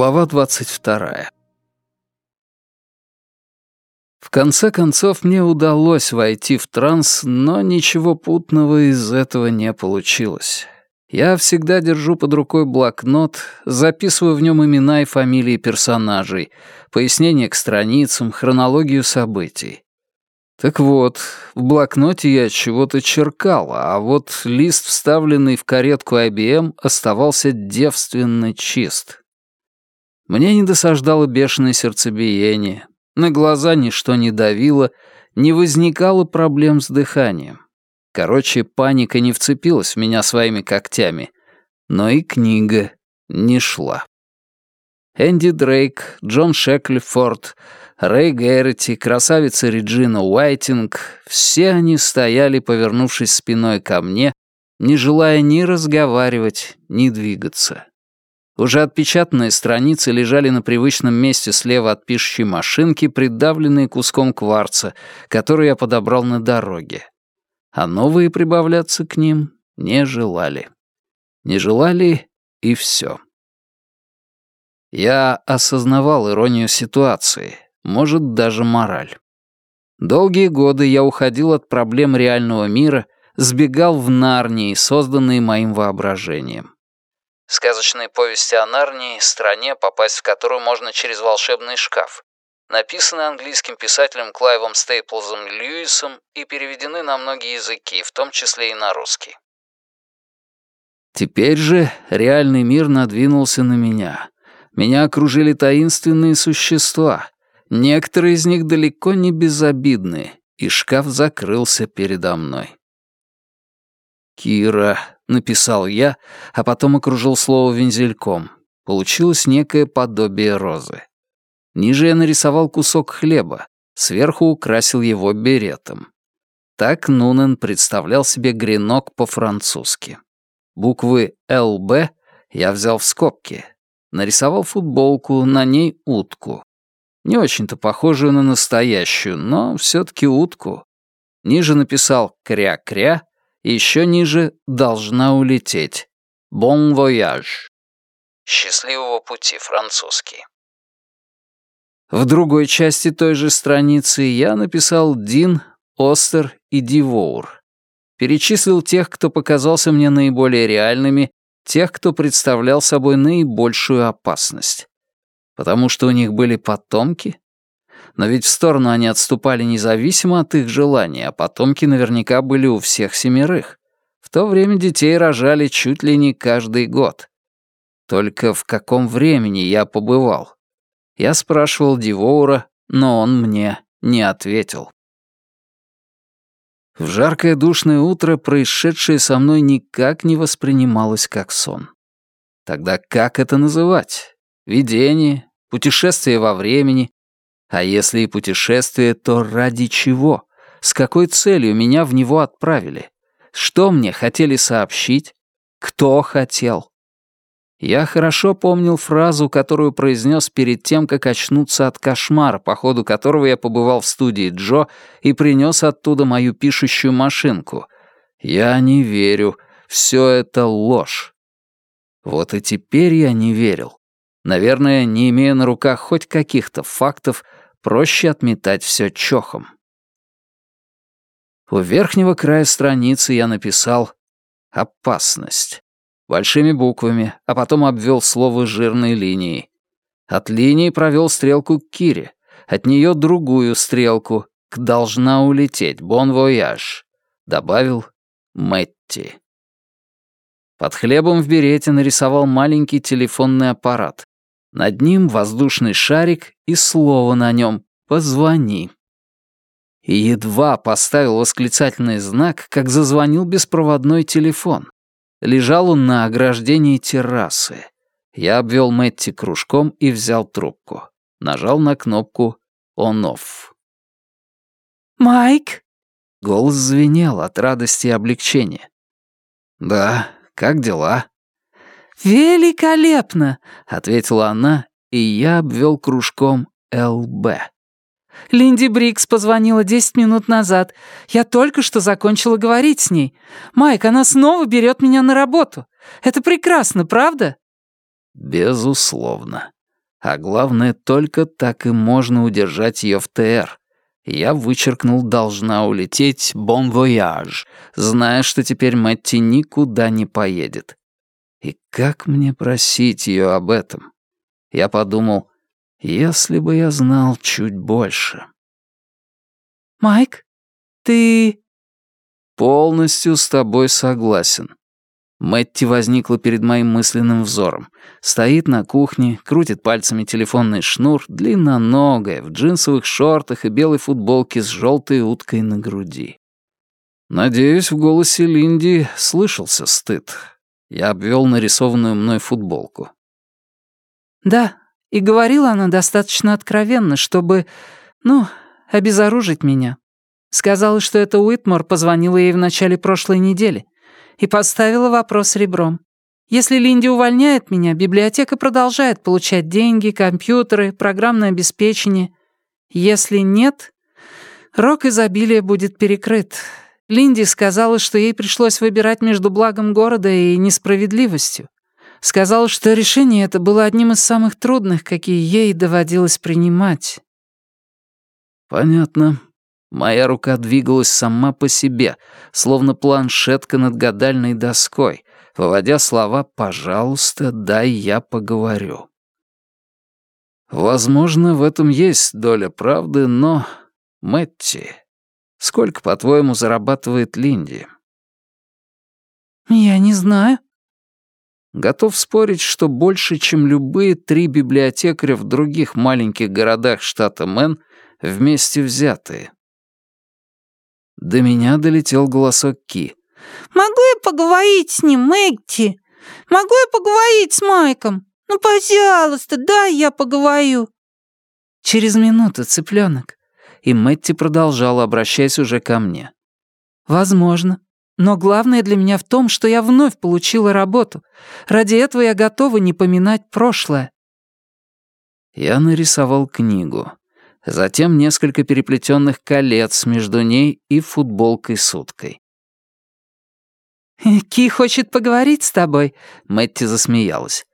Глава двадцать вторая. В конце концов, мне удалось войти в транс, но ничего путного из этого не получилось. Я всегда держу под рукой блокнот, записываю в нем имена и фамилии персонажей, пояснения к страницам, хронологию событий. Так вот, в блокноте я чего-то черкал, а вот лист, вставленный в каретку IBM, оставался девственно чист. Мне не досаждало бешеное сердцебиение, на глаза ничто не давило, не возникало проблем с дыханием. Короче, паника не вцепилась в меня своими когтями, но и книга не шла. Энди Дрейк, Джон Шеклифорд, Рэй Гэрроти, красавица Реджина Уайтинг — все они стояли, повернувшись спиной ко мне, не желая ни разговаривать, ни двигаться. Уже отпечатанные страницы лежали на привычном месте слева от пишущей машинки, придавленные куском кварца, который я подобрал на дороге. А новые прибавляться к ним не желали. Не желали и все. Я осознавал иронию ситуации, может, даже мораль. Долгие годы я уходил от проблем реального мира, сбегал в Нарнии, созданные моим воображением. Сказочные повести о Нарнии, стране, попасть в которую можно через волшебный шкаф. Написаны английским писателем Клайвом Стейплзом Льюисом и переведены на многие языки, в том числе и на русский. Теперь же реальный мир надвинулся на меня. Меня окружили таинственные существа. Некоторые из них далеко не безобидные, и шкаф закрылся передо мной. «Кира», — написал я, а потом окружил слово вензельком. Получилось некое подобие розы. Ниже я нарисовал кусок хлеба, сверху украсил его беретом. Так Нунен представлял себе гренок по-французски. Буквы «ЛБ» я взял в скобки. Нарисовал футболку, на ней утку. Не очень-то похожую на настоящую, но все таки утку. Ниже написал «кря-кря», еще ниже «должна улететь». «Bon voyage». «Счастливого пути» французский. В другой части той же страницы я написал Дин, Остер и Дивоур. Перечислил тех, кто показался мне наиболее реальными, тех, кто представлял собой наибольшую опасность. Потому что у них были потомки? Но ведь в сторону они отступали независимо от их желаний, а потомки наверняка были у всех семерых. В то время детей рожали чуть ли не каждый год. Только в каком времени я побывал? Я спрашивал Дивоура, но он мне не ответил. В жаркое душное утро происшедшее со мной никак не воспринималось как сон. Тогда как это называть? Видение? Путешествие во времени? А если и путешествие, то ради чего? С какой целью меня в него отправили? Что мне хотели сообщить? Кто хотел? Я хорошо помнил фразу, которую произнес перед тем, как очнуться от кошмара, по ходу которого я побывал в студии Джо и принес оттуда мою пишущую машинку. «Я не верю. Все это ложь». Вот и теперь я не верил. Наверное, не имея на руках хоть каких-то фактов, проще отметать все чохом. У верхнего края страницы я написал «Опасность» большими буквами, а потом обвел слово жирной линией. От линии провел стрелку к Кире, от нее другую стрелку к «должна улететь», «бон вояж», добавил «Мэтти». Под хлебом в берете нарисовал маленький телефонный аппарат. Над ним воздушный шарик и слово на нем «Позвони». И едва поставил восклицательный знак, как зазвонил беспроводной телефон. Лежал он на ограждении террасы. Я обвел Мэтти кружком и взял трубку. Нажал на кнопку «Он-офф». «Майк?» Голос звенел от радости и облегчения. «Да, как дела?» «Великолепно!» — ответила она, и я обвел кружком «ЛБ». Линди Брикс позвонила десять минут назад. Я только что закончила говорить с ней. Майк, она снова берет меня на работу. Это прекрасно, правда?» «Безусловно. А главное, только так и можно удержать ее в ТР. Я вычеркнул «должна улететь» «bon voyage», зная, что теперь Мэтти никуда не поедет. И как мне просить ее об этом? Я подумал, если бы я знал чуть больше. «Майк, ты...» «Полностью с тобой согласен. Мэтти возникла перед моим мысленным взором. Стоит на кухне, крутит пальцами телефонный шнур, длинноногая, в джинсовых шортах и белой футболке с желтой уткой на груди. Надеюсь, в голосе Линди слышался стыд. Я обвел нарисованную мной футболку. «Да, и говорила она достаточно откровенно, чтобы, ну, обезоружить меня. Сказала, что это Уитмор позвонила ей в начале прошлой недели и поставила вопрос ребром. Если Линди увольняет меня, библиотека продолжает получать деньги, компьютеры, программное обеспечение. Если нет, рок изобилия будет перекрыт. Линди сказала, что ей пришлось выбирать между благом города и несправедливостью. Сказала, что решение это было одним из самых трудных, какие ей доводилось принимать. «Понятно», Моя рука двигалась сама по себе, словно планшетка над гадальной доской, выводя слова «пожалуйста, дай я поговорю». Возможно, в этом есть доля правды, но... Мэтти, сколько, по-твоему, зарабатывает Линди? Я не знаю. Готов спорить, что больше, чем любые три библиотекаря в других маленьких городах штата Мэн вместе взятые. До меня долетел голосок Ки. «Могу я поговорить с ним, Мэгти? Могу я поговорить с Майком? Ну, пожалуйста, дай я поговорю». «Через минуту, цыпленок». И Мэтти продолжала, обращаясь уже ко мне. «Возможно. Но главное для меня в том, что я вновь получила работу. Ради этого я готова не поминать прошлое». Я нарисовал книгу затем несколько переплетенных колец между ней и футболкой с уткой. «Ки хочет поговорить с тобой», — Мэтти засмеялась.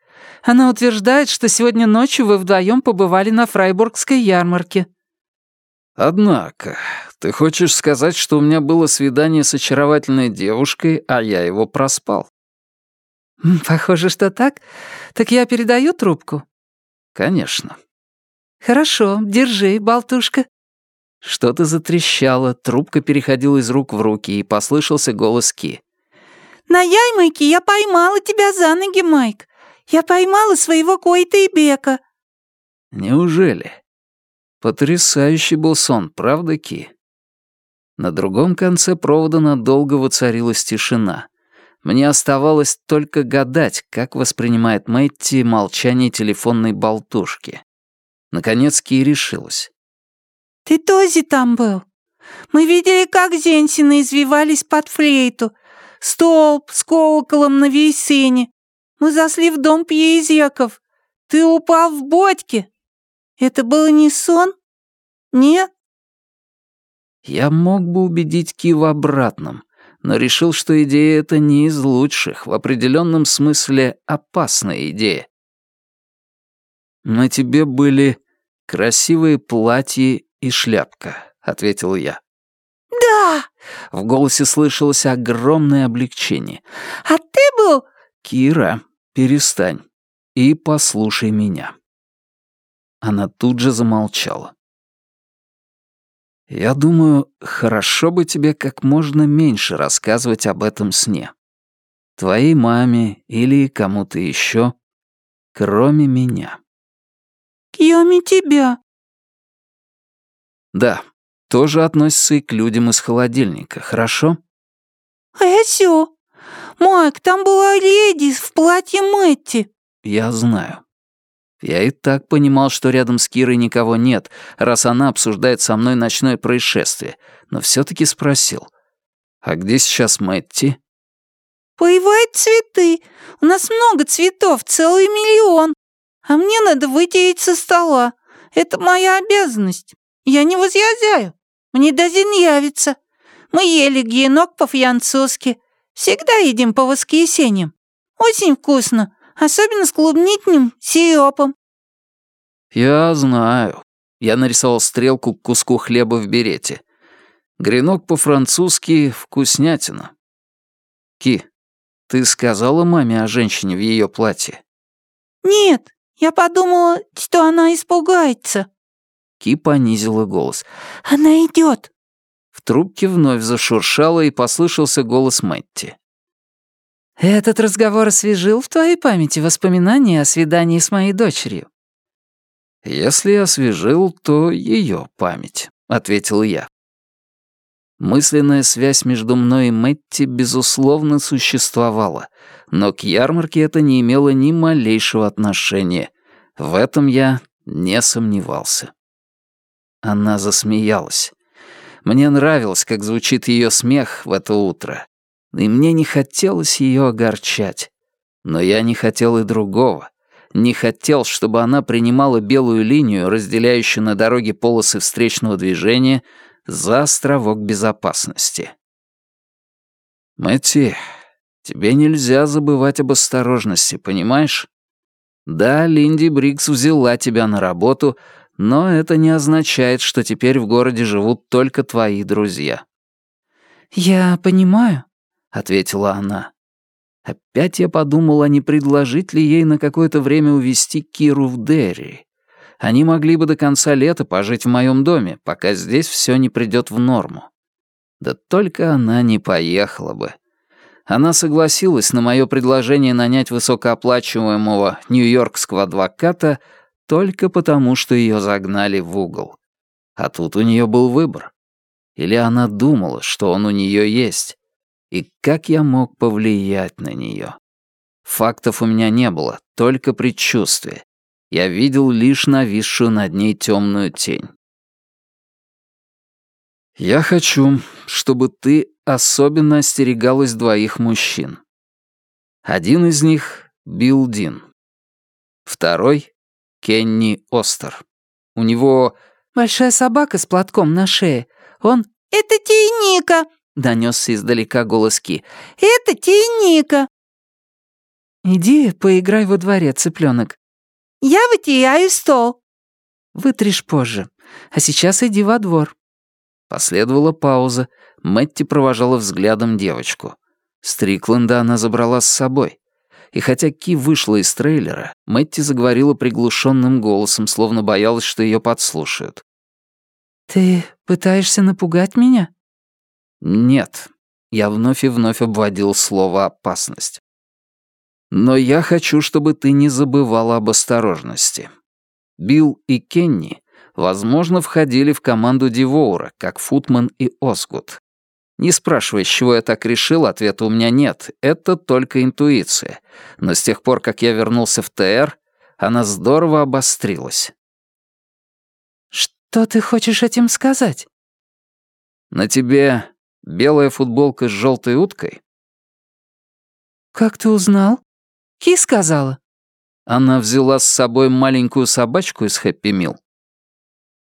«Она утверждает, что сегодня ночью вы вдвоем побывали на Фрайбургской ярмарке». «Однако, ты хочешь сказать, что у меня было свидание с очаровательной девушкой, а я его проспал?» «Похоже, что так. Так я передаю трубку?» «Конечно». «Хорошо, держи, болтушка». Что-то затрещало, трубка переходила из рук в руки, и послышался голос Ки. «На Яймайке я поймала тебя за ноги, Майк. Я поймала своего Койта и Бека». «Неужели?» Потрясающий был сон, правда, Ки? На другом конце провода надолго воцарилась тишина. Мне оставалось только гадать, как воспринимает Мэтти молчание телефонной болтушки. Наконец Ки решилась. «Ты тоже там был? Мы видели, как Зенсины извивались под флейту. Столб с колоколом на весене. Мы зашли в дом Пьезеков. Ты упал в бодьке. Это было не сон? Нет?» Я мог бы убедить Ки в обратном, но решил, что идея эта не из лучших, в определенном смысле опасная идея. На тебе были «Красивые платья и шляпка», — ответил я. «Да!» — в голосе слышалось огромное облегчение. «А ты был...» «Кира, перестань и послушай меня». Она тут же замолчала. «Я думаю, хорошо бы тебе как можно меньше рассказывать об этом сне. Твоей маме или кому-то еще, кроме меня». Кроме тебя». «Да, тоже относится и к людям из холодильника, хорошо?» «Хорошо. Майк, там была леди в платье Мэтти». «Я знаю. Я и так понимал, что рядом с Кирой никого нет, раз она обсуждает со мной ночное происшествие, но все таки спросил. «А где сейчас Мэтти?» «Поевает цветы. У нас много цветов, целый миллион. А мне надо вытереть со стола. Это моя обязанность. Я не возъязяю. Мне даже нравится. Мы ели генок по-французски. Всегда едим по воскресеньям. Очень вкусно, особенно с клубничным сиропом. Я знаю. Я нарисовал стрелку к куску хлеба в берете. Гренок по-французски «вкуснятина». Ки, ты сказала маме о женщине в ее платье? «Нет, я подумала, что она испугается». Ки понизила голос. «Она идет. В трубке вновь зашуршало, и послышался голос Мэтти. «Этот разговор освежил в твоей памяти воспоминания о свидании с моей дочерью?» «Если освежил, то ее память», — ответил я. Мысленная связь между мной и Мэтти, безусловно, существовала, но к ярмарке это не имело ни малейшего отношения. В этом я не сомневался. Она засмеялась. Мне нравилось, как звучит ее смех в это утро. И мне не хотелось ее огорчать. Но я не хотел и другого. Не хотел, чтобы она принимала белую линию, разделяющую на дороге полосы встречного движения, за островок безопасности. Мэтти, тебе нельзя забывать об осторожности, понимаешь? Да, Линди Брикс взяла тебя на работу, но это не означает, что теперь в городе живут только твои друзья». «Я понимаю», — ответила она. Опять я подумал, а не предложить ли ей на какое-то время увезти Киру в Дерри. Они могли бы до конца лета пожить в моем доме, пока здесь все не придет в норму. Да только она не поехала бы. Она согласилась на мое предложение нанять высокооплачиваемого нью-йоркского адвоката — только потому, что ее загнали в угол. А тут у нее был выбор. Или она думала, что он у нее есть. И как я мог повлиять на нее? Фактов у меня не было, только предчувствие. Я видел лишь нависшую над ней темную тень. «Я хочу, чтобы ты особенно остерегалась двоих мужчин. Один из них — Билл Дин. Второй Кенни Остер. У него... «Большая собака с платком на шее. Он...» «Это Тейника!» — донесся издалека голос Ки. «Это Тейника!» «Иди поиграй во дворе, цыпленок. «Я вытираю стол». «Вытришь позже. А сейчас иди во двор». Последовала пауза. Мэтти провожала взглядом девочку. Стрикленда она забрала с собой и хотя Ки вышла из трейлера, Мэтти заговорила приглушенным голосом, словно боялась, что ее подслушают. «Ты пытаешься напугать меня?» «Нет». Я вновь и вновь обводил слово «опасность». «Но я хочу, чтобы ты не забывала об осторожности. Билл и Кенни, возможно, входили в команду Дивоура, как Футман и Осгуд. Не спрашивай, с чего я так решил, ответа у меня нет. Это только интуиция. Но с тех пор, как я вернулся в ТР, она здорово обострилась. «Что ты хочешь этим сказать?» «На тебе белая футболка с желтой уткой?» «Как ты узнал?» «Ки сказала». Она взяла с собой маленькую собачку из Хэппи Мил.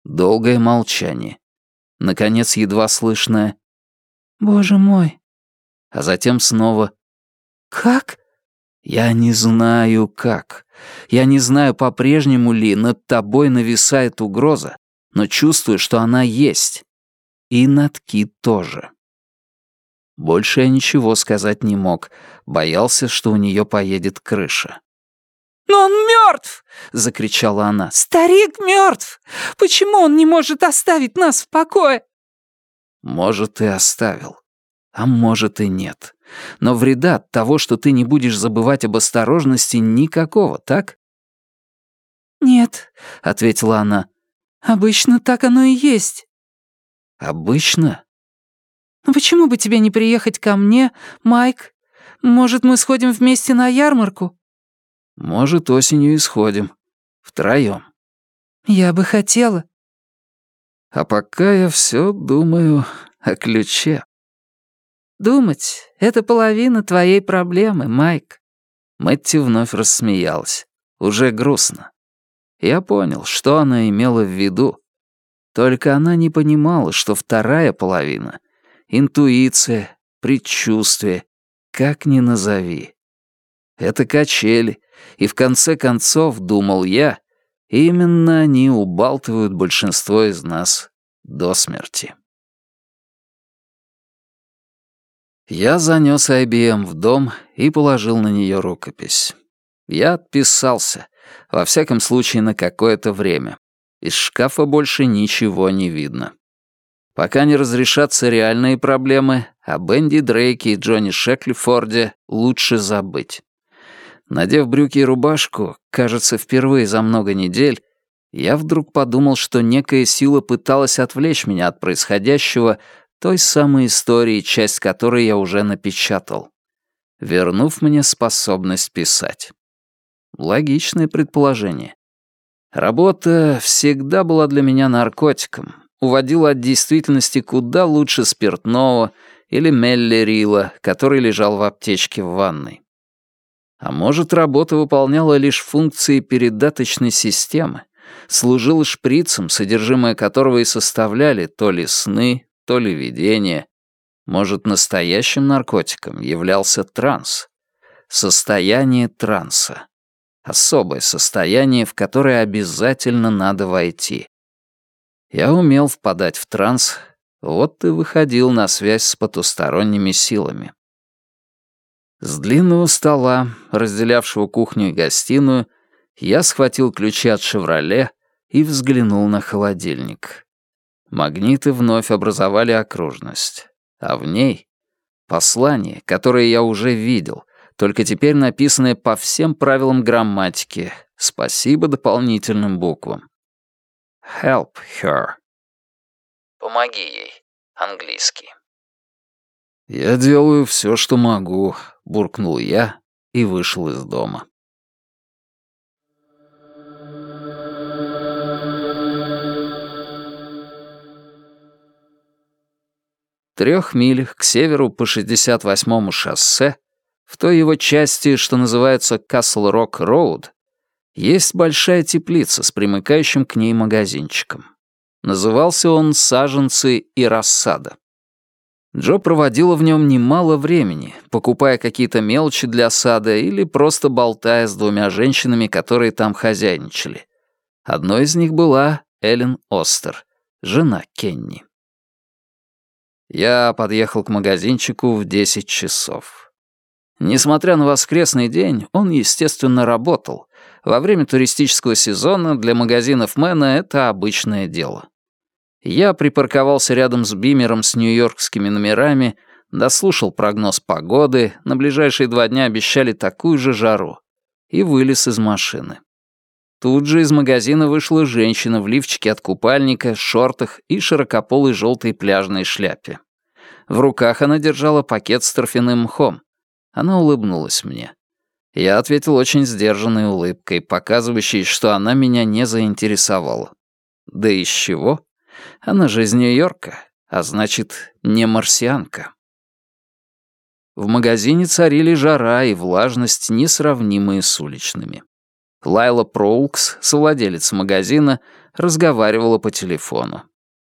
Долгое молчание. Наконец, едва слышное Боже мой. А затем снова. Как? Я не знаю, как. Я не знаю, по-прежнему ли над тобой нависает угроза, но чувствую, что она есть. И над Ки тоже. Больше я ничего сказать не мог. Боялся, что у нее поедет крыша. «Но он мертв!» — закричала она. «Старик мертв! Почему он не может оставить нас в покое?» Может, и оставил. А может, и нет. Но вреда от того, что ты не будешь забывать об осторожности, никакого, так? «Нет», — ответила она. «Обычно так оно и есть». «Обычно?» «Ну почему бы тебе не приехать ко мне, Майк? Может, мы сходим вместе на ярмарку?» «Может, осенью и сходим. Втроём». «Я бы хотела». А пока я все думаю о ключе. Думать — это половина твоей проблемы, Майк. Мэтти вновь рассмеялась. Уже грустно. Я понял, что она имела в виду. Только она не понимала, что вторая половина — интуиция, предчувствие, как ни назови. Это качели, и в конце концов, думал я, Именно они убалтывают большинство из нас до смерти. Я занес IBM в дом и положил на нее рукопись. Я отписался, во всяком случае на какое-то время. Из шкафа больше ничего не видно. Пока не разрешатся реальные проблемы, о Бенди Дрейке и Джонни Шеклифорде лучше забыть. Надев брюки и рубашку, кажется, впервые за много недель, я вдруг подумал, что некая сила пыталась отвлечь меня от происходящего той самой истории, часть которой я уже напечатал, вернув мне способность писать. Логичное предположение. Работа всегда была для меня наркотиком, уводила от действительности куда лучше спиртного или меллерила, который лежал в аптечке в ванной. А может, работа выполняла лишь функции передаточной системы, служила шприцем, содержимое которого и составляли то ли сны, то ли видения. Может, настоящим наркотиком являлся транс. Состояние транса. Особое состояние, в которое обязательно надо войти. Я умел впадать в транс, вот и выходил на связь с потусторонними силами. С длинного стола, разделявшего кухню и гостиную, я схватил ключи от «Шевроле» и взглянул на холодильник. Магниты вновь образовали окружность, а в ней — послание, которое я уже видел, только теперь написанное по всем правилам грамматики, спасибо дополнительным буквам. Help her. Помоги ей. Английский. «Я делаю все, что могу», — буркнул я и вышел из дома. трех милях к северу по 68-му шоссе, в той его части, что называется Касл-Рок-Роуд, есть большая теплица с примыкающим к ней магазинчиком. Назывался он «Саженцы и рассада». Джо проводила в нем немало времени, покупая какие-то мелочи для сада или просто болтая с двумя женщинами, которые там хозяйничали. Одной из них была Эллен Остер, жена Кенни. Я подъехал к магазинчику в 10 часов. Несмотря на воскресный день, он, естественно, работал. Во время туристического сезона для магазинов Мэна это обычное дело. Я припарковался рядом с бимером с нью-йоркскими номерами, дослушал прогноз погоды, на ближайшие два дня обещали такую же жару, и вылез из машины. Тут же из магазина вышла женщина в лифчике от купальника, шортах и широкополой желтой пляжной шляпе. В руках она держала пакет с торфяным мхом. Она улыбнулась мне. Я ответил очень сдержанной улыбкой, показывающей, что она меня не заинтересовала. Да из чего? Она же из Нью-Йорка, а значит, не марсианка. В магазине царили жара и влажность, несравнимые с уличными. Лайла Проулкс, совладелец магазина, разговаривала по телефону.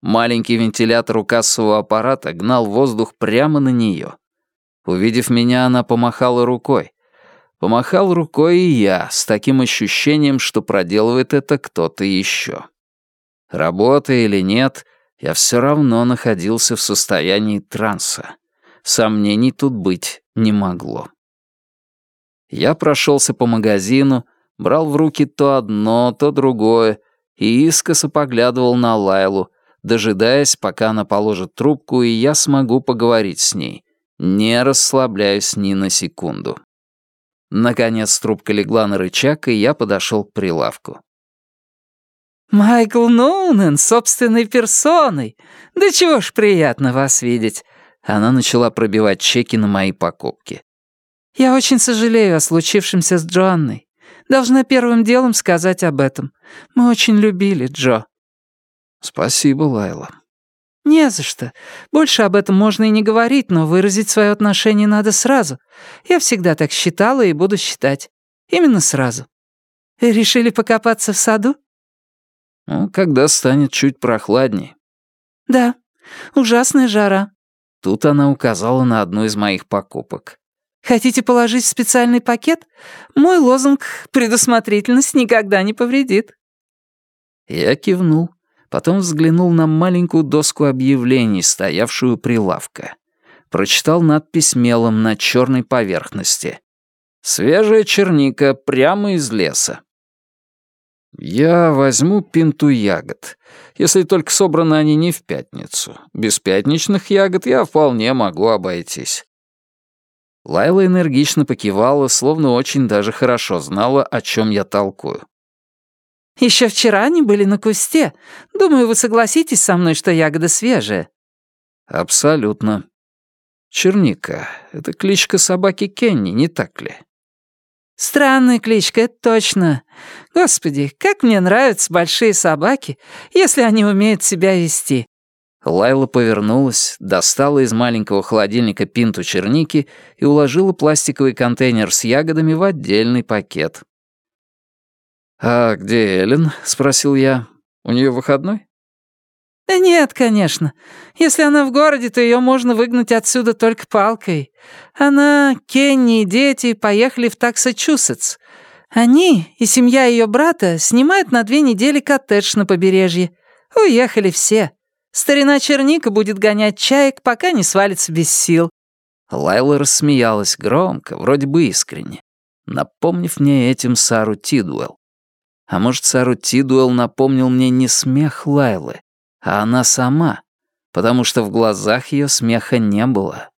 Маленький вентилятор у кассового аппарата гнал воздух прямо на нее. Увидев меня, она помахала рукой. Помахал рукой и я, с таким ощущением, что проделывает это кто-то еще. Работа или нет, я все равно находился в состоянии транса. Сомнений тут быть не могло. Я прошелся по магазину, брал в руки то одно, то другое и искоса поглядывал на Лайлу, дожидаясь, пока она положит трубку, и я смогу поговорить с ней, не расслабляясь ни на секунду. Наконец трубка легла на рычаг, и я подошел к прилавку. «Майкл Ноунен собственной персоной! Да чего ж приятно вас видеть!» Она начала пробивать чеки на мои покупки. «Я очень сожалею о случившемся с Джоанной. Должна первым делом сказать об этом. Мы очень любили Джо». «Спасибо, Лайла». «Не за что. Больше об этом можно и не говорить, но выразить свое отношение надо сразу. Я всегда так считала и буду считать. Именно сразу. Решили покопаться в саду?» «Ну, когда станет чуть прохладней». «Да, ужасная жара». Тут она указала на одну из моих покупок. Хотите положить в специальный пакет? Мой лозунг «Предусмотрительность никогда не повредит». Я кивнул, потом взглянул на маленькую доску объявлений, стоявшую у прилавка. Прочитал надпись мелом на черной поверхности. «Свежая черника прямо из леса». «Я возьму пинту ягод, если только собраны они не в пятницу. Без пятничных ягод я вполне могу обойтись». Лайла энергично покивала, словно очень даже хорошо знала, о чем я толкую. Еще вчера они были на кусте. Думаю, вы согласитесь со мной, что ягода свежая». «Абсолютно. Черника — это кличка собаки Кенни, не так ли?» «Странная кличка, это точно. Господи, как мне нравятся большие собаки, если они умеют себя вести». Лайла повернулась, достала из маленького холодильника пинту черники и уложила пластиковый контейнер с ягодами в отдельный пакет. «А где Эллен?» — спросил я. «У нее выходной?» «Да нет, конечно. Если она в городе, то ее можно выгнать отсюда только палкой. Она, Кенни и дети поехали в Таксачусетс. Они и семья ее брата снимают на две недели коттедж на побережье. Уехали все. Старина Черника будет гонять чаек, пока не свалится без сил». Лайла рассмеялась громко, вроде бы искренне, напомнив мне этим Сару Тидуэлл. А может, Сару Тидуэлл напомнил мне не смех Лайлы, а она сама, потому что в глазах ее смеха не было.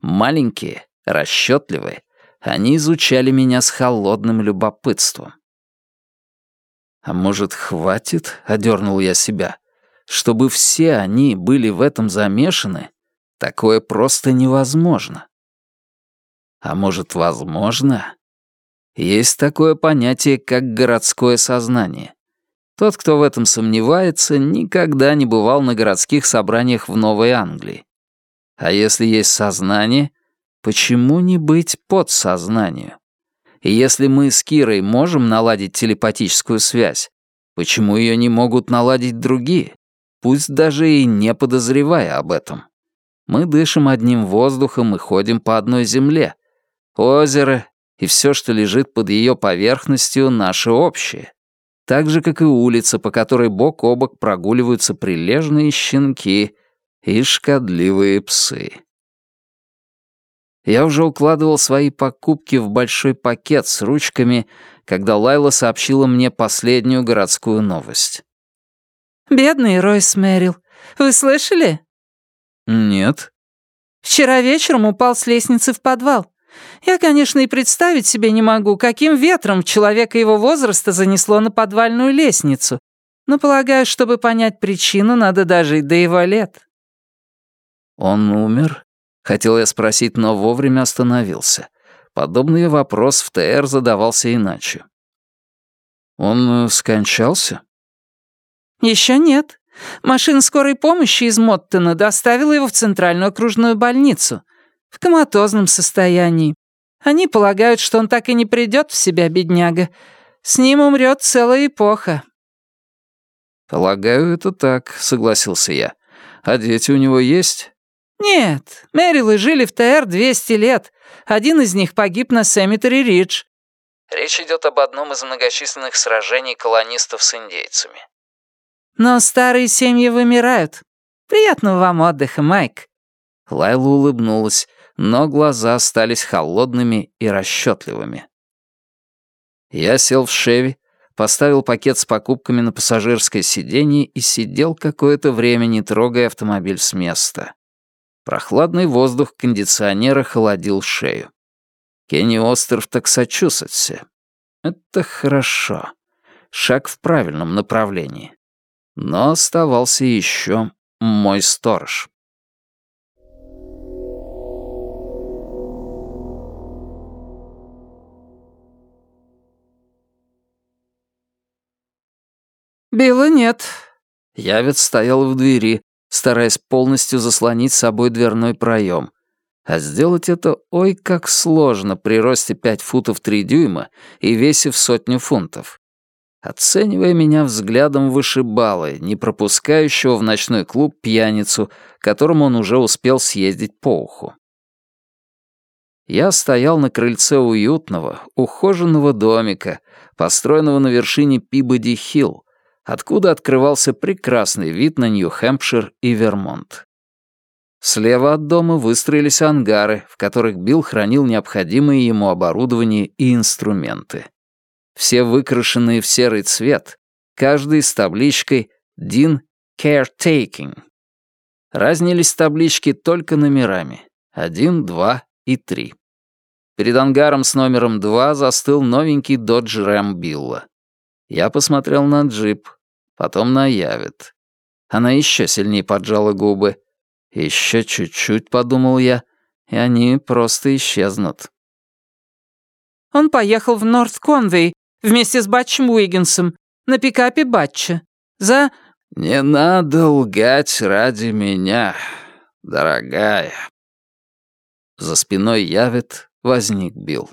Маленькие, расчетливые, они изучали меня с холодным любопытством. «А может, хватит?» — одернул я себя. «Чтобы все они были в этом замешаны, такое просто невозможно». «А может, возможно?» Есть такое понятие, как городское сознание. Тот, кто в этом сомневается, никогда не бывал на городских собраниях в Новой Англии. А если есть сознание, почему не быть подсознанию? И если мы с Кирой можем наладить телепатическую связь, почему ее не могут наладить другие, пусть даже и не подозревая об этом? Мы дышим одним воздухом и ходим по одной земле. Озеро, и все, что лежит под ее поверхностью, наше общее. Так же, как и улица, по которой бок о бок прогуливаются прилежные щенки и шкодливые псы. Я уже укладывал свои покупки в большой пакет с ручками, когда Лайла сообщила мне последнюю городскую новость. «Бедный Ройс Мэрил, вы слышали?» «Нет». «Вчера вечером упал с лестницы в подвал. Я, конечно, и представить себе не могу, каким ветром человека его возраста занесло на подвальную лестницу, но полагаю, чтобы понять причину, надо дожить до его лет». «Он умер?» — хотел я спросить, но вовремя остановился. Подобный вопрос в ТР задавался иначе. «Он э, скончался?» «Еще нет. Машина скорой помощи из Моттона доставила его в центральную окружную больницу в коматозном состоянии. Они полагают, что он так и не придет в себя, бедняга. С ним умрет целая эпоха». «Полагаю, это так», — согласился я. «А дети у него есть?» «Нет, Мэрилы жили в ТР 200 лет. Один из них погиб на Сэмитери Ридж». Речь идет об одном из многочисленных сражений колонистов с индейцами. «Но старые семьи вымирают. Приятного вам отдыха, Майк». Лайла улыбнулась, но глаза остались холодными и расчетливыми. Я сел в Шеви, поставил пакет с покупками на пассажирское сиденье и сидел какое-то время, не трогая автомобиль с места. Прохладный воздух кондиционера холодил шею. Кенни Остер в Таксачусетсе. Это хорошо. Шаг в правильном направлении. Но оставался еще мой сторож. «Билла нет». Явец стоял в двери, стараясь полностью заслонить собой дверной проем. А сделать это ой как сложно при росте 5 футов 3 дюйма и весе в сотню фунтов. Оценивая меня взглядом вышибалы, не пропускающего в ночной клуб пьяницу, которому он уже успел съездить по уху. Я стоял на крыльце уютного, ухоженного домика, построенного на вершине Пибоди-Хилл, откуда открывался прекрасный вид на Нью-Хэмпшир и Вермонт. Слева от дома выстроились ангары, в которых Билл хранил необходимое ему оборудование и инструменты. Все выкрашенные в серый цвет, каждый с табличкой «Дин Caretaking». Разнились таблички только номерами — один, два и три. Перед ангаром с номером два застыл новенький Dodge Ram Билла. Я посмотрел на джип, потом на Явит. Она еще сильнее поджала губы. Еще чуть-чуть, подумал я, и они просто исчезнут. Он поехал в Норт Конвей вместе с Батчем Уиггинсом на пикапе Батча. За... «Не надо лгать ради меня, дорогая». За спиной Явит возник Билл.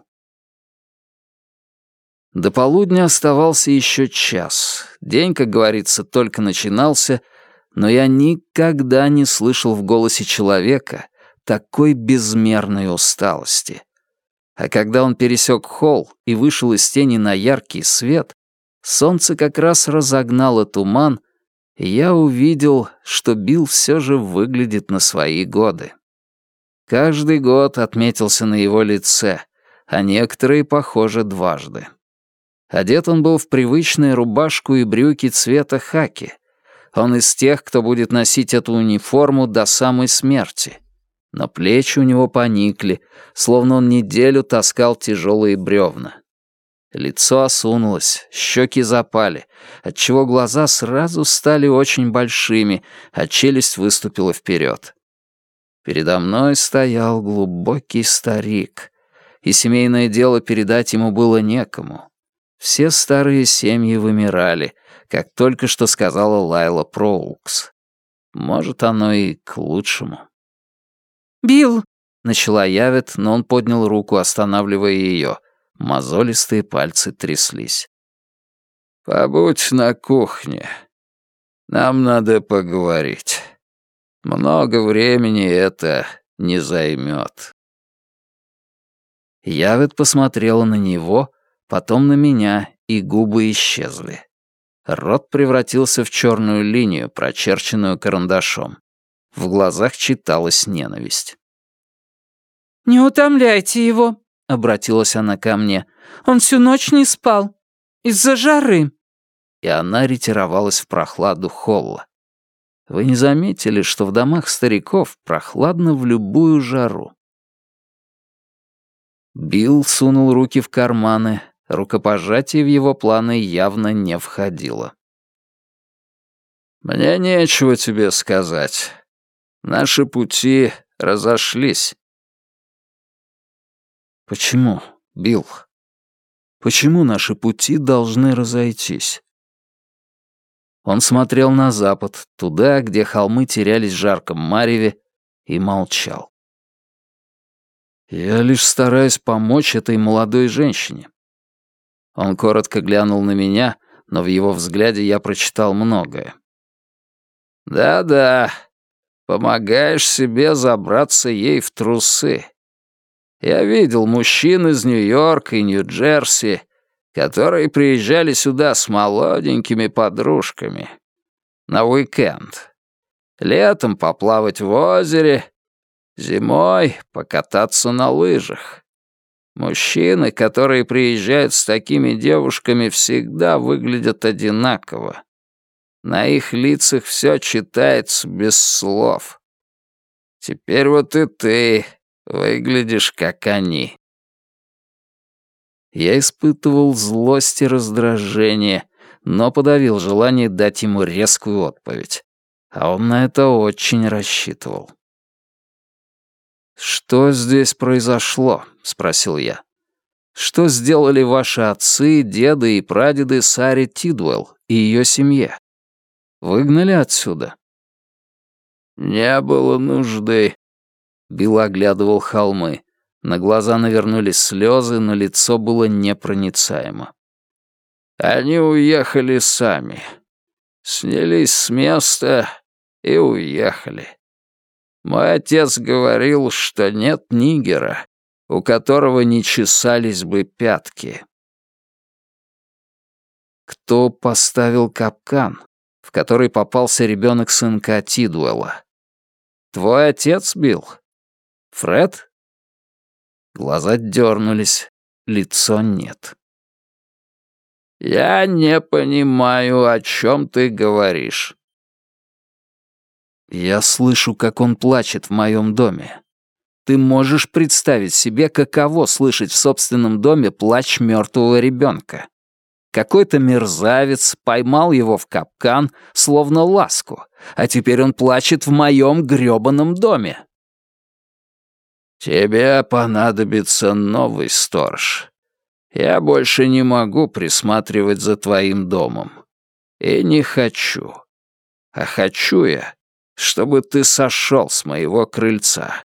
До полудня оставался еще час. День, как говорится, только начинался, но я никогда не слышал в голосе человека такой безмерной усталости. А когда он пересек холл и вышел из тени на яркий свет, солнце как раз разогнало туман, и я увидел, что Билл все же выглядит на свои годы. Каждый год отметился на его лице, а некоторые, похоже, дважды. Одет он был в привычную рубашку и брюки цвета хаки. Он из тех, кто будет носить эту униформу до самой смерти. Но плечи у него поникли, словно он неделю таскал тяжелые бревна. Лицо осунулось, щеки запали, отчего глаза сразу стали очень большими, а челюсть выступила вперед. Передо мной стоял глубокий старик, и семейное дело передать ему было некому. Все старые семьи вымирали, как только что сказала Лайла Проукс. Может, оно и к лучшему. «Билл!» — начала Явит, но он поднял руку, останавливая ее. Мозолистые пальцы тряслись. «Побудь на кухне. Нам надо поговорить. Много времени это не займет». Явит посмотрела на него, потом на меня, и губы исчезли. Рот превратился в черную линию, прочерченную карандашом. В глазах читалась ненависть. «Не утомляйте его», — обратилась она ко мне. «Он всю ночь не спал. Из-за жары». И она ретировалась в прохладу холла. Вы не заметили, что в домах стариков прохладно в любую жару? Билл сунул руки в карманы, Рукопожатие в его планы явно не входило. «Мне нечего тебе сказать. Наши пути разошлись». «Почему, Билл? Почему наши пути должны разойтись?» Он смотрел на запад, туда, где холмы терялись в жарком мареве, и молчал. «Я лишь стараюсь помочь этой молодой женщине. Он коротко глянул на меня, но в его взгляде я прочитал многое. «Да-да, помогаешь себе забраться ей в трусы. Я видел мужчин из Нью-Йорка и Нью-Джерси, которые приезжали сюда с молоденькими подружками. На уикенд. Летом поплавать в озере, зимой покататься на лыжах. Мужчины, которые приезжают с такими девушками, всегда выглядят одинаково. На их лицах все читается без слов. Теперь вот и ты выглядишь, как они. Я испытывал злость и раздражение, но подавил желание дать ему резкую отповедь. А он на это очень рассчитывал. «Что здесь произошло?» — спросил я. «Что сделали ваши отцы, деды и прадеды Саре Тидуэлл и ее семье? Выгнали отсюда?» «Не было нужды», — Билл оглядывал холмы. На глаза навернулись слезы, но лицо было непроницаемо. «Они уехали сами. Снялись с места и уехали. Мой отец говорил, что нет нигера, у которого не чесались бы пятки. Кто поставил капкан, в который попался ребенок сынка Тидуэлла? Твой отец бил? Фред? Глаза дернулись, лицо нет. «Я не понимаю, о чем ты говоришь». Я слышу, как он плачет в моем доме. Ты можешь представить себе, каково слышать в собственном доме плач мертвого ребенка. Какой-то мерзавец поймал его в капкан, словно ласку, а теперь он плачет в моем грёбаном доме. «Тебе понадобится новый сторож. Я больше не могу присматривать за твоим домом. И не хочу. А хочу я, чтобы ты сошел с моего крыльца.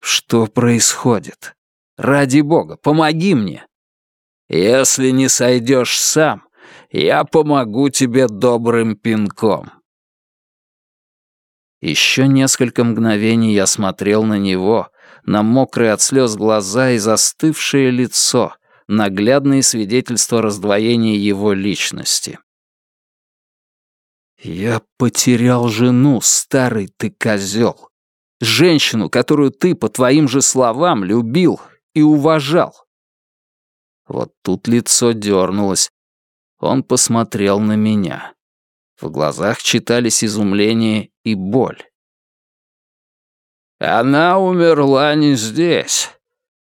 Что происходит? Ради бога, помоги мне. Если не сойдешь сам, я помогу тебе добрым пинком. Еще несколько мгновений я смотрел на него, на мокрые от слез глаза и застывшее лицо, наглядные свидетельства раздвоения его личности. «Я потерял жену, старый ты козел. Женщину, которую ты, по твоим же словам, любил и уважал. Вот тут лицо дернулось. Он посмотрел на меня. В глазах читались изумление и боль. «Она умерла не здесь.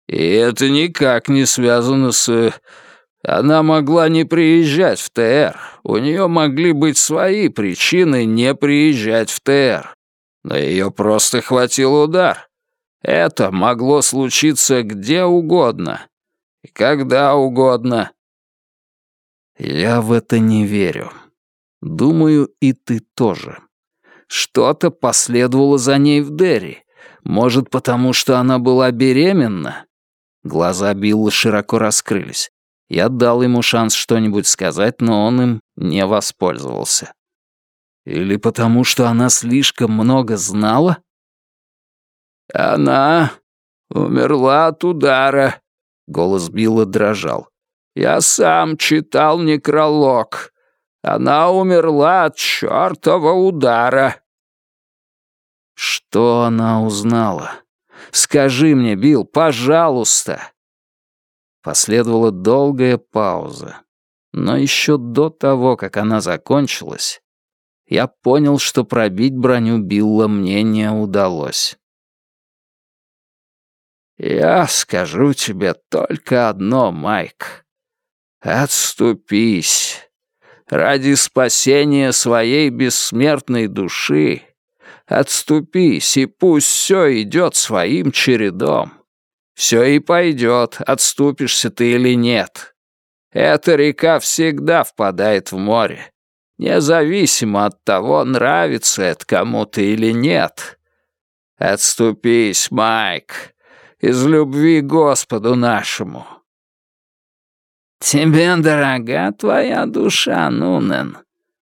И это никак не связано с... Она могла не приезжать в ТР. У нее могли быть свои причины не приезжать в ТР но ее просто хватил удар. Это могло случиться где угодно и когда угодно. Я в это не верю. Думаю, и ты тоже. Что-то последовало за ней в Дерри. Может, потому что она была беременна? Глаза Билла широко раскрылись. Я дал ему шанс что-нибудь сказать, но он им не воспользовался. Или потому, что она слишком много знала? «Она умерла от удара», — голос Билла дрожал. «Я сам читал некролог. Она умерла от чертова удара». «Что она узнала? Скажи мне, Билл, пожалуйста!» Последовала долгая пауза. Но еще до того, как она закончилась, я понял, что пробить броню Билла мне не удалось. «Я скажу тебе только одно, Майк. Отступись. Ради спасения своей бессмертной души отступись, и пусть все идет своим чередом. Все и пойдет, отступишься ты или нет. Эта река всегда впадает в море независимо от того, нравится это кому-то или нет. Отступись, Майк, из любви Господу нашему. Тебе дорога твоя душа, Нунен,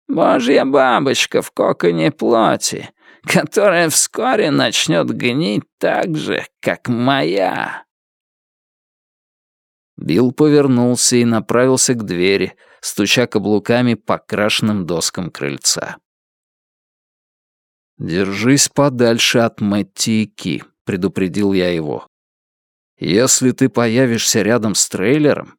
божья бабочка в коконе плоти, которая вскоре начнет гнить так же, как моя. Билл повернулся и направился к двери, стуча каблуками по крашенным доскам крыльца. «Держись подальше от Мэтти и Ки», — предупредил я его. «Если ты появишься рядом с трейлером...»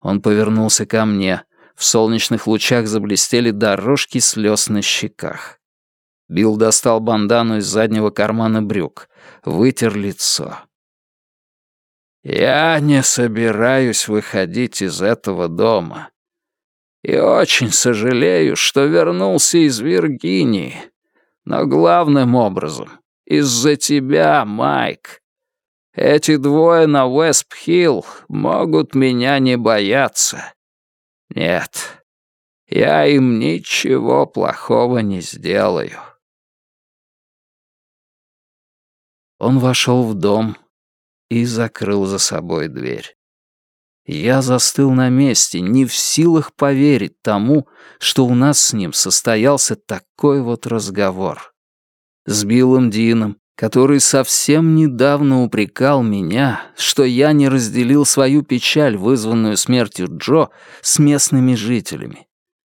Он повернулся ко мне. В солнечных лучах заблестели дорожки слез на щеках. Билл достал бандану из заднего кармана брюк, вытер лицо. «Я не собираюсь выходить из этого дома и очень сожалею, что вернулся из Виргинии. Но главным образом из-за тебя, Майк. Эти двое на Уэсп-Хилл могут меня не бояться. Нет, я им ничего плохого не сделаю. Он вошел в дом и закрыл за собой дверь. Я застыл на месте, не в силах поверить тому, что у нас с ним состоялся такой вот разговор. С Биллом Дином который совсем недавно упрекал меня, что я не разделил свою печаль, вызванную смертью Джо, с местными жителями.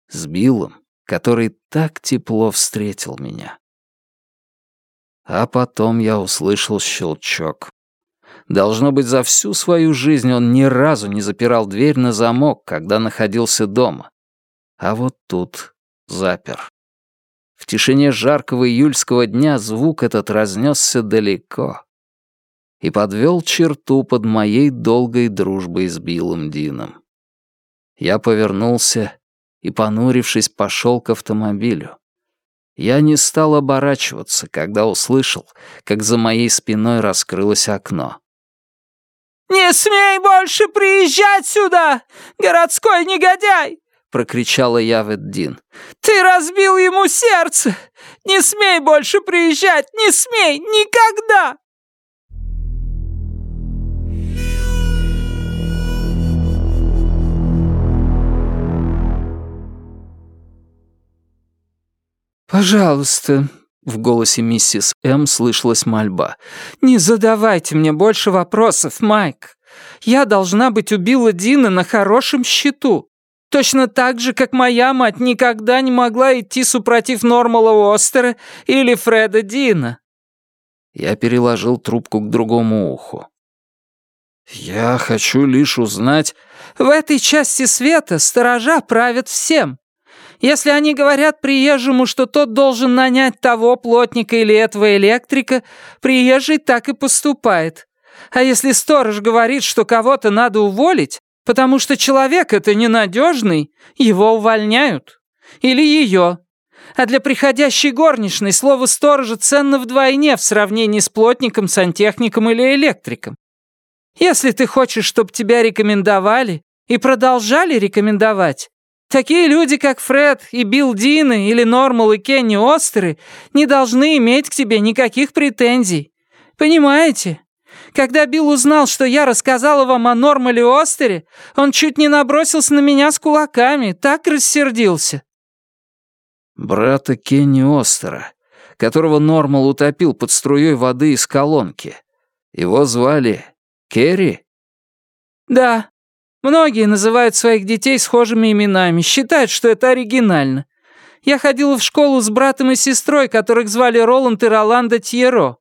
С Биллом, который так тепло встретил меня. А потом я услышал щелчок. Должно быть, за всю свою жизнь он ни разу не запирал дверь на замок, когда находился дома. А вот тут запер. В тишине жаркого июльского дня звук этот разнесся далеко и подвел черту под моей долгой дружбой с Биллом Дином. Я повернулся и, понурившись, пошел к автомобилю. Я не стал оборачиваться, когда услышал, как за моей спиной раскрылось окно. «Не смей больше приезжать сюда, городской негодяй!» — прокричала я Веддин. «Ты разбил ему сердце! Не смей больше приезжать! Не смей! Никогда!» «Пожалуйста», — в голосе миссис М. слышалась мольба, «не задавайте мне больше вопросов, Майк. Я должна быть убила Дина на хорошем счету. Точно так же, как моя мать никогда не могла идти супротив Нормала Остера или Фреда Дина». Я переложил трубку к другому уху. «Я хочу лишь узнать...» «В этой части света сторожа правят всем. Если они говорят приезжему, что тот должен нанять того плотника или этого электрика, приезжий так и поступает. А если сторож говорит, что кого-то надо уволить, Потому что человек это ненадежный, его увольняют. Или ее. А для приходящей горничной слово «сторожа» ценно вдвойне в сравнении с плотником, сантехником или электриком. Если ты хочешь, чтобы тебя рекомендовали и продолжали рекомендовать, такие люди, как Фред и Билл Дины или Нормал и Кенни Остеры, не должны иметь к тебе никаких претензий. Понимаете? Когда Билл узнал, что я рассказала вам о Нормале Остере, он чуть не набросился на меня с кулаками, так рассердился». «Брата Кенни Остера, которого Нормал утопил под струей воды из колонки. Его звали Керри?» «Да. Многие называют своих детей схожими именами, считают, что это оригинально. Я ходила в школу с братом и сестрой, которых звали Роланд и Роланда Тьеро.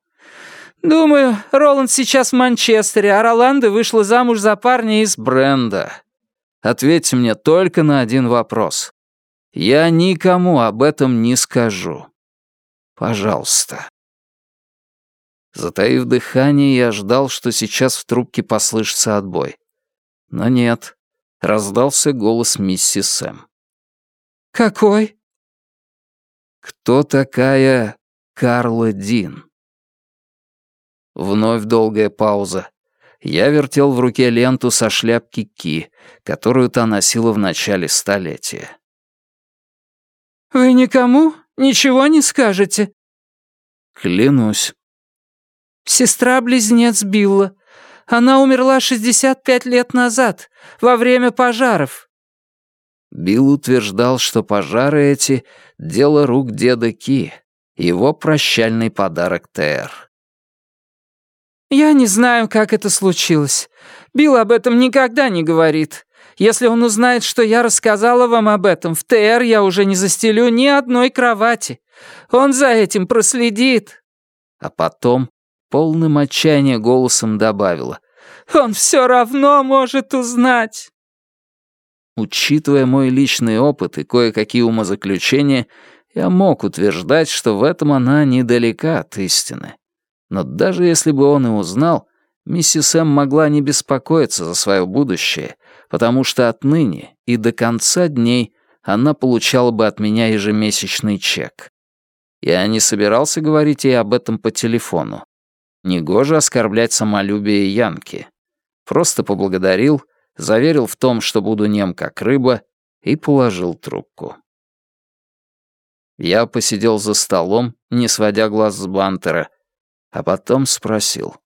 «Думаю, Роланд сейчас в Манчестере, а Роланда вышла замуж за парня из...» «Бренда, ответьте мне только на один вопрос. Я никому об этом не скажу. Пожалуйста». Затаив дыхание, я ждал, что сейчас в трубке послышится отбой. Но нет, раздался голос миссис Сэм. «Какой?» «Кто такая Карла Дин?» Вновь долгая пауза. Я вертел в руке ленту со шляпки Ки, которую та носила в начале столетия. «Вы никому ничего не скажете?» «Клянусь». «Сестра-близнец Билла. Она умерла 65 лет назад, во время пожаров». Билл утверждал, что пожары эти — дело рук деда Ки, его прощальный подарок ТР. «Я не знаю, как это случилось. Билл об этом никогда не говорит. Если он узнает, что я рассказала вам об этом, в ТР я уже не застелю ни одной кровати. Он за этим проследит». А потом полным отчаяния голосом добавила. «Он все равно может узнать». Учитывая мой личный опыт и кое-какие умозаключения, я мог утверждать, что в этом она недалека от истины. Но даже если бы он и узнал, миссис М могла не беспокоиться за свое будущее, потому что отныне и до конца дней она получала бы от меня ежемесячный чек. Я не собирался говорить ей об этом по телефону. Негоже оскорблять самолюбие Янки. Просто поблагодарил, заверил в том, что буду нем как рыба, и положил трубку. Я посидел за столом, не сводя глаз с Бантера, а потом спросил.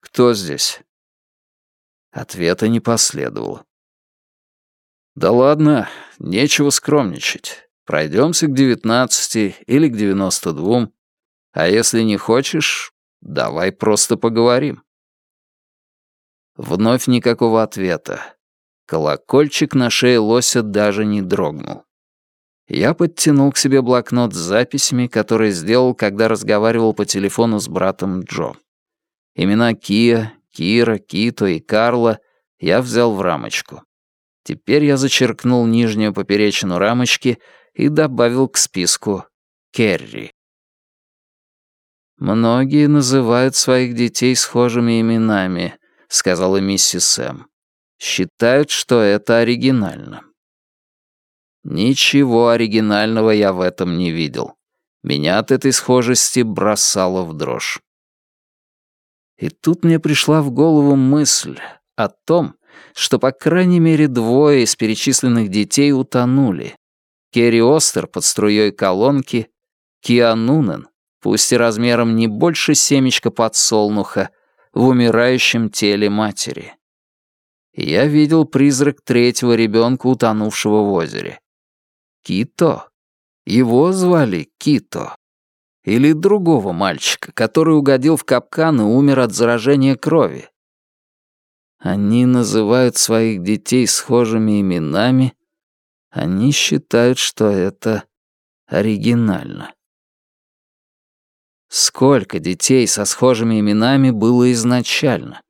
«Кто здесь?» Ответа не последовало. «Да ладно, нечего скромничать. Пройдемся к девятнадцати или к девяносто двум. А если не хочешь, давай просто поговорим». Вновь никакого ответа. Колокольчик на шее лося даже не дрогнул. Я подтянул к себе блокнот с записями, которые сделал, когда разговаривал по телефону с братом Джо. Имена Кия, Кира, Кито и Карла я взял в рамочку. Теперь я зачеркнул нижнюю поперечину рамочки и добавил к списку Керри. «Многие называют своих детей схожими именами», — сказала миссис Сэм. «Считают, что это оригинально». Ничего оригинального я в этом не видел. Меня от этой схожести бросало в дрожь. И тут мне пришла в голову мысль о том, что по крайней мере двое из перечисленных детей утонули. Керри Остер под струей колонки, Кианунен, пусть и размером не больше семечка подсолнуха, в умирающем теле матери. Я видел призрак третьего ребенка, утонувшего в озере. Кито. Его звали Кито. Или другого мальчика, который угодил в капкан и умер от заражения крови. Они называют своих детей схожими именами. Они считают, что это оригинально. Сколько детей со схожими именами было изначально?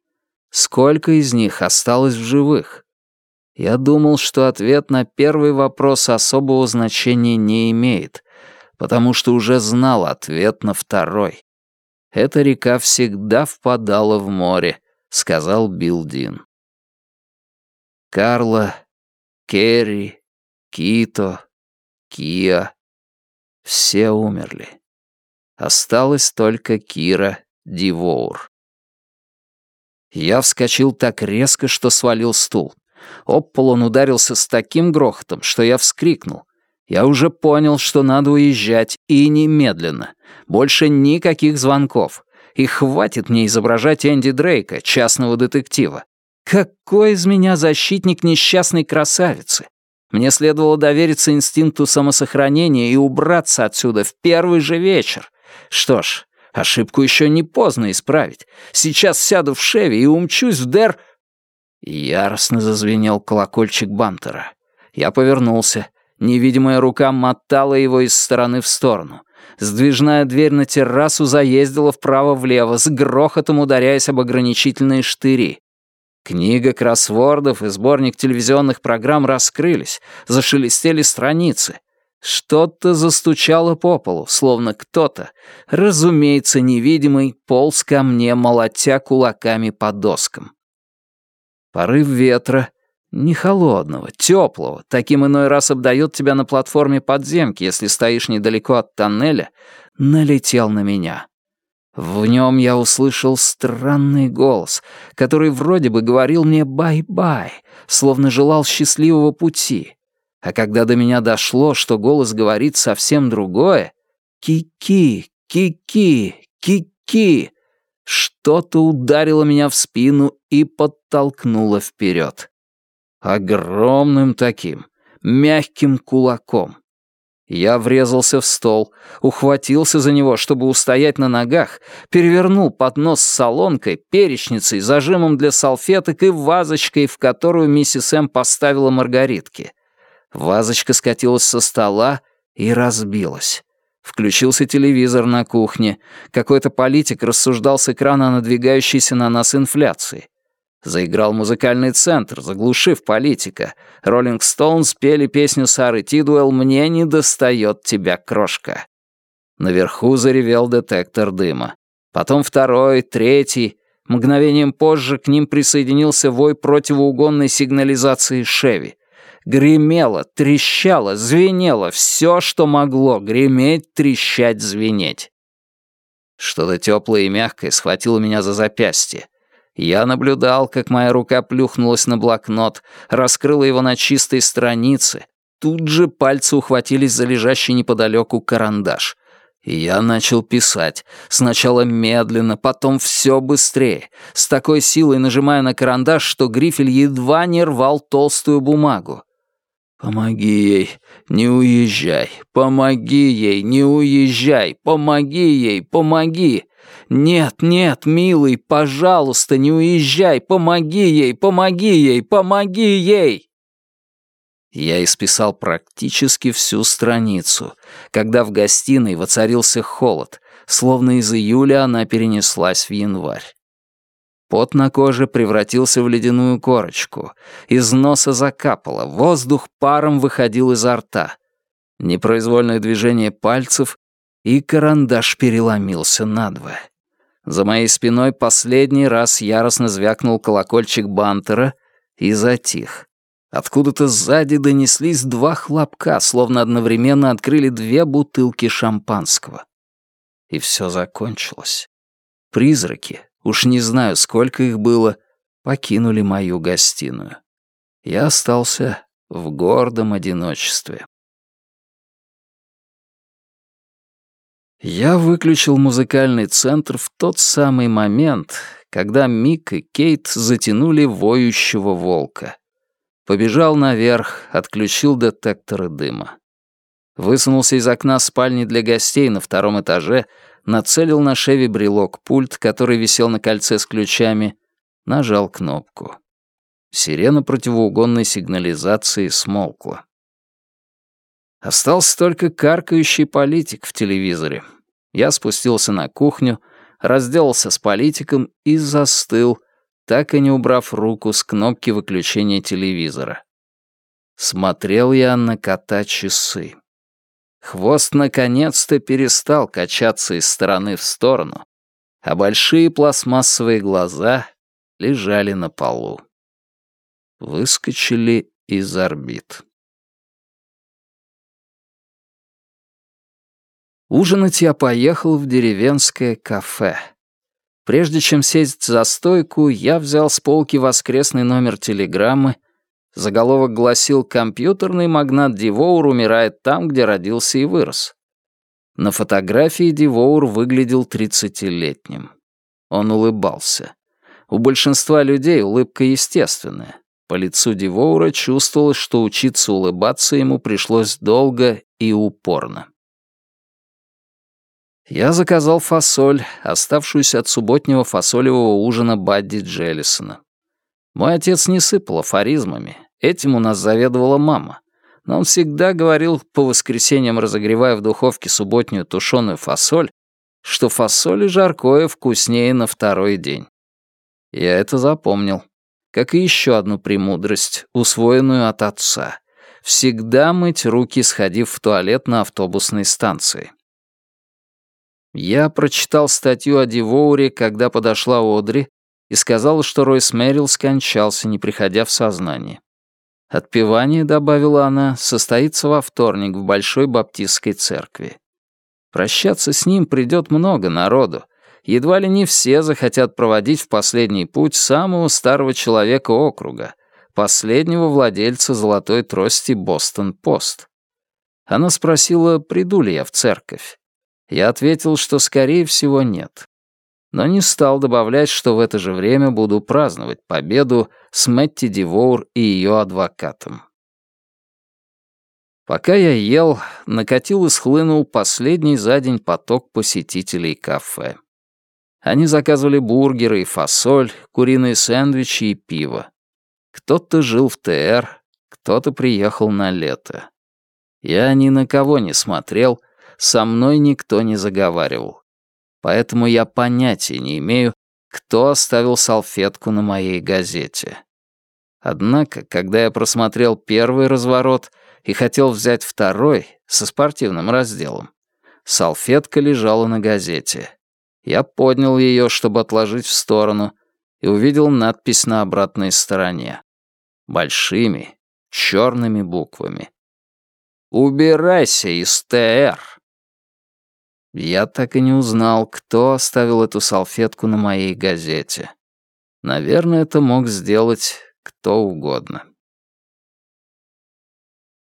Сколько из них осталось в живых? Я думал, что ответ на первый вопрос особого значения не имеет, потому что уже знал ответ на второй. Эта река всегда впадала в море, сказал Билл Дин. Карла, Керри, Кито, Кия — все умерли. Осталась только Кира Дивоур. Я вскочил так резко, что свалил стул. Об пол он ударился с таким грохотом, что я вскрикнул. Я уже понял, что надо уезжать, и немедленно. Больше никаких звонков. И хватит мне изображать Энди Дрейка, частного детектива. Какой из меня защитник несчастной красавицы? Мне следовало довериться инстинкту самосохранения и убраться отсюда в первый же вечер. Что ж, ошибку еще не поздно исправить. Сейчас сяду в Шеви и умчусь в Дер... Яростно зазвенел колокольчик Бантера. Я повернулся. Невидимая рука мотала его из стороны в сторону. Сдвижная дверь на террасу заездила вправо-влево, с грохотом ударяясь об ограничительные штыри. Книга кроссвордов и сборник телевизионных программ раскрылись, зашелестели страницы. Что-то застучало по полу, словно кто-то, разумеется, невидимый, полз ко мне, молотя кулаками по доскам. Порыв ветра, не холодного, теплого, таким иной раз обдает тебя на платформе подземки, если стоишь недалеко от тоннеля, налетел на меня. В нем я услышал странный голос, который вроде бы говорил мне «бай-бай», словно желал счастливого пути. А когда до меня дошло, что голос говорит совсем другое «ки-ки, ки-ки, ки-ки», что-то ударило меня в спину и подтолкнуло вперед. Огромным таким, мягким кулаком. Я врезался в стол, ухватился за него, чтобы устоять на ногах, перевернул поднос с солонкой, перечницей, зажимом для салфеток и вазочкой, в которую миссис М поставила маргаритки. Вазочка скатилась со стола и разбилась. Включился телевизор на кухне. Какой-то политик рассуждал с экрана о надвигающейся на нас инфляции. Заиграл музыкальный центр, заглушив политика. Роллинг Стоунс пели песню Сары Тидуэлл «Мне не достает тебя, крошка». Наверху заревел детектор дыма. Потом второй, третий. Мгновением позже к ним присоединился вой противоугонной сигнализации «Шеви». Гремело, трещало, звенело все, что могло греметь, трещать, звенеть. Что-то теплое и мягкое схватило меня за запястье. Я наблюдал, как моя рука плюхнулась на блокнот, раскрыла его на чистой странице. Тут же пальцы ухватились за лежащий неподалеку карандаш. И я начал писать. Сначала медленно, потом все быстрее, с такой силой нажимая на карандаш, что грифель едва не рвал толстую бумагу. «Помоги ей, не уезжай! Помоги ей, не уезжай! Помоги ей, помоги! Нет, нет, милый, пожалуйста, не уезжай! Помоги ей, помоги ей, помоги ей!» Я исписал практически всю страницу, когда в гостиной воцарился холод, словно из июля она перенеслась в январь. Пот на коже превратился в ледяную корочку. Из носа закапало, воздух паром выходил изо рта. Непроизвольное движение пальцев, и карандаш переломился надвое. За моей спиной последний раз яростно звякнул колокольчик бантера и затих. Откуда-то сзади донеслись два хлопка, словно одновременно открыли две бутылки шампанского. И все закончилось. Призраки, уж не знаю, сколько их было, покинули мою гостиную. Я остался в гордом одиночестве. Я выключил музыкальный центр в тот самый момент, когда Мик и Кейт затянули воющего волка. Побежал наверх, отключил детекторы дыма. Высунулся из окна спальни для гостей на втором этаже — нацелил на Шеви брелок пульт, который висел на кольце с ключами, нажал кнопку. Сирена противоугонной сигнализации смолкла. Остался только каркающий политик в телевизоре. Я спустился на кухню, разделался с политиком и застыл, так и не убрав руку с кнопки выключения телевизора. Смотрел я на кота часы. Хвост наконец-то перестал качаться из стороны в сторону, а большие пластмассовые глаза лежали на полу. Выскочили из орбит. Ужинать я поехал в деревенское кафе. Прежде чем сесть за стойку, я взял с полки воскресный номер телеграммы Заголовок гласил «Компьютерный магнат Дивоур умирает там, где родился и вырос». На фотографии Дивоур выглядел тридцатилетним. Он улыбался. У большинства людей улыбка естественная. По лицу Дивоура чувствовалось, что учиться улыбаться ему пришлось долго и упорно. Я заказал фасоль, оставшуюся от субботнего фасолевого ужина Бадди Джеллисона. Мой отец не сыпал афоризмами, этим у нас заведовала мама. Но он всегда говорил, по воскресеньям разогревая в духовке субботнюю тушеную фасоль, что фасоль и жаркое вкуснее на второй день. Я это запомнил. Как и еще одну премудрость, усвоенную от отца. Всегда мыть руки, сходив в туалет на автобусной станции. Я прочитал статью о Дивоуре, когда подошла Одри и сказала, что Ройс Мэрил скончался, не приходя в сознание. Отпевание, добавила она, состоится во вторник в Большой Баптистской церкви. Прощаться с ним придет много народу. Едва ли не все захотят проводить в последний путь самого старого человека округа, последнего владельца золотой трости «Бостон-Пост». Она спросила, приду ли я в церковь. Я ответил, что, скорее всего, нет но не стал добавлять, что в это же время буду праздновать победу с Мэтти Дивоур и ее адвокатом. Пока я ел, накатил и схлынул последний за день поток посетителей кафе. Они заказывали бургеры и фасоль, куриные сэндвичи и пиво. Кто-то жил в ТР, кто-то приехал на лето. Я ни на кого не смотрел, со мной никто не заговаривал поэтому я понятия не имею, кто оставил салфетку на моей газете. Однако, когда я просмотрел первый разворот и хотел взять второй со спортивным разделом, салфетка лежала на газете. Я поднял ее, чтобы отложить в сторону, и увидел надпись на обратной стороне. Большими, черными буквами. «Убирайся из ТР!» Я так и не узнал, кто оставил эту салфетку на моей газете. Наверное, это мог сделать кто угодно.